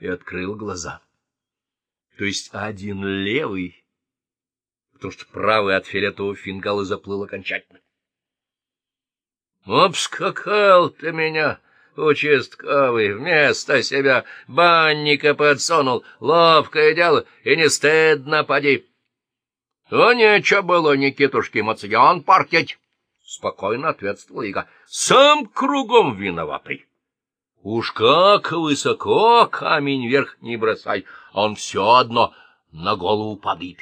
и открыл глаза. То есть один левый, потому что правый от фиолетового фингала заплыл окончательно. — Обскакал ты меня! — Участковый вместо себя банника подсунул. Ловкое дело, и не стыдно, поди. — А нечего было, Никитушки, Мацион паркеть. — спокойно ответствовал Ига. — Сам кругом виноватый. Уж как высоко камень вверх не бросай, он все одно на голову падает.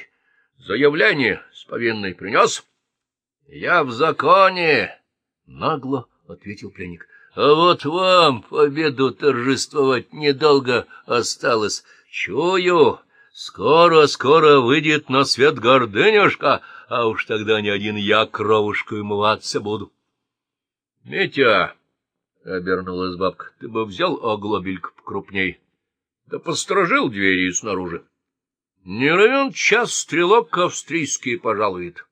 Заявление с повинной принес? — Я в законе, — нагло ответил пленник. — А вот вам победу торжествовать недолго осталось. Чую, скоро-скоро выйдет на свет гордынюшка, а уж тогда ни один я кровушку умываться буду. — Митя! — обернулась бабка. — Ты бы взял оглобельк покрупней, да посторожил двери снаружи. Не равен час стрелок австрийский пожалует,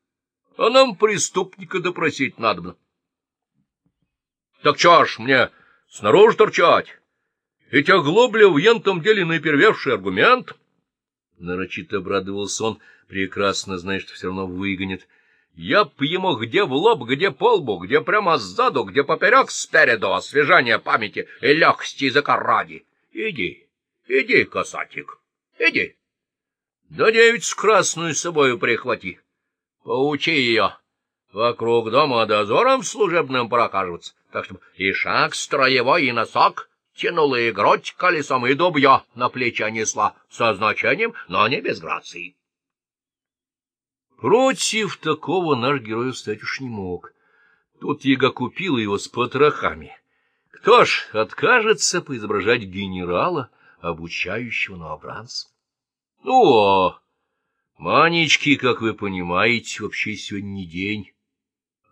а нам преступника допросить надо. — Так чё ж мне снаружи торчать? Ведь оглобля в ентом деле наипервевший аргумент. Нарочито обрадовался он, прекрасно зная, что все равно выгонит я б ему где в лоб, где по лбу, где прямо сзаду, где поперек спереду, освежание памяти и легкости языка ради. Иди, иди, касатик, иди. Да девицу красную с собою прихвати. Поучи ее вокруг дома дозором служебным прокажется, так чтобы и шаг строевой, и носок тянула, и грудь колесом, и дубье на плечи несла, со значением, но не без грации. Против такого наш герой встать уж не мог. Тут яга купила его с потрохами. Кто ж откажется поизображать генерала, обучающего новобранца? Ну, а Манечки, как вы понимаете, вообще сегодня не день,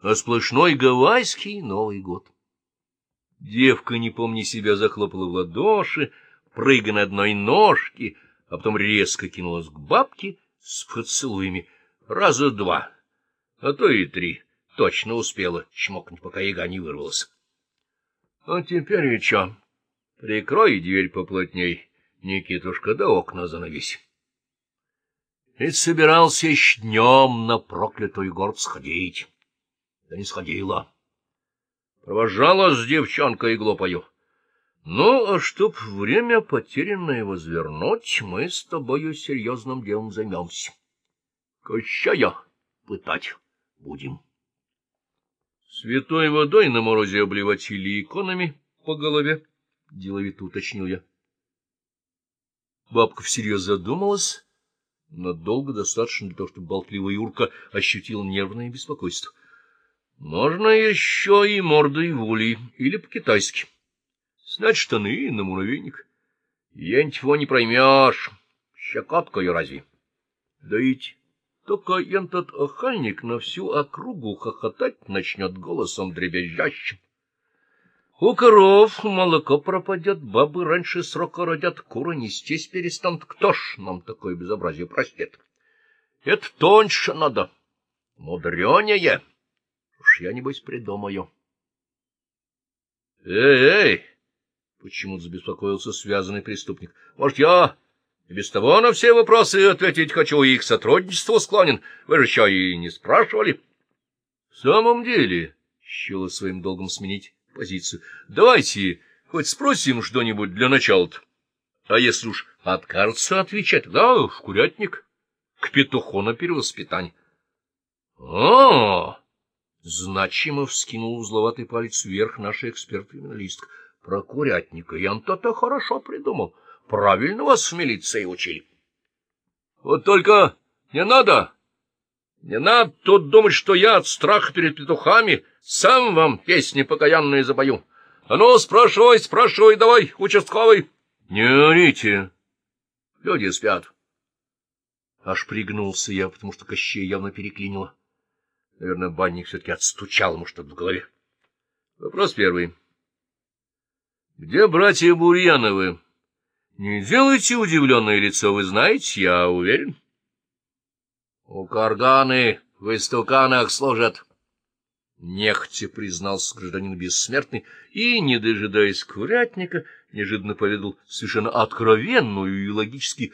а сплошной гавайский Новый год. Девка, не помни себя, захлопала в ладоши, прыгая на одной ножке, а потом резко кинулась к бабке с поцелуями — Раза два, а то и три. Точно успела чмокнуть, пока яга не вырвалась. — А теперь и чё? Прикрой дверь поплотней, Никитушка, да окна занавесь. Ведь собирался еще днем на проклятый город сходить. Да не сходила. Провожала с девчонкой глупою. Ну, а чтоб время потерянное возвернуть, мы с тобою серьезным делом займемся. Кощая пытать будем. Святой водой на морозе обливать или иконами по голове, — деловито уточнил я. Бабка всерьез задумалась, но долго достаточно для того, чтобы болтливая Юрка ощутил нервное беспокойство. Можно еще и мордой воли, или по-китайски. Снять штаны на муравейник. Я ничего не проймешь. Щекоткою разве? Доить только этот охальник на всю округу хохотать начнет голосом дребезжащим. У коров молоко пропадет, бабы раньше срока родят, куры нестись перестанут. Кто ж нам такое безобразие простит? Это тоньше надо, мудренее. Уж я, небось, придумаю. Эй, эй! Почему-то забеспокоился связанный преступник. Может, я и без того на все вопросы ответить хочу, и к сотрудничеству склонен. Вы же еще и не спрашивали. — В самом деле, — счела своим долгом сменить позицию, — давайте хоть спросим что-нибудь для начала-то. А если уж откажется отвечать, да, в курятник, к петуху на перевоспитание. — О! — значимо вскинул узловатый палец вверх наша эксперт-криминалистка. — Про курятника Ян-то-то хорошо придумал. — Правильно вас в милиции учили. Вот только не надо, не надо тут думать, что я от страха перед петухами сам вам песни покаянные запою. А ну, спрашивай, спрашивай давай, участковый. Не орите, люди спят. Аж пригнулся я, потому что Кощей явно переклинило. Наверное, банник все-таки отстучал ему что-то в голове. Вопрос первый. Где братья Бурьяновы? Не делайте удивленное лицо, вы знаете, я уверен. У карганы в истуканах служат. Нехотя признался гражданин бессмертный и, не дожидаясь курятника, неожиданно поведал совершенно откровенную и логически